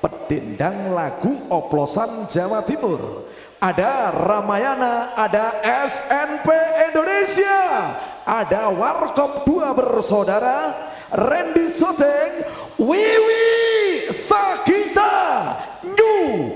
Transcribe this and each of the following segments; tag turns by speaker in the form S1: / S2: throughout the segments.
S1: pedendang lagu oplosan Jawa Timur. Ada Ramayana, ada SNP Indonesia, ada Warkop 2 bersaudara, Randy Soteng, Wiwi Sakita, New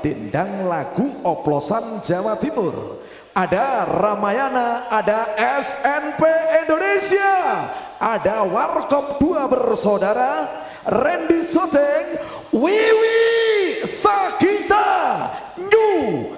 S2: dendang lagu oplosan Jawa Timur. Ada Ramayana, ada SNP Indonesia, ada Warkop dua bersaudara, Randy Soteng, Wiwi Sakita, New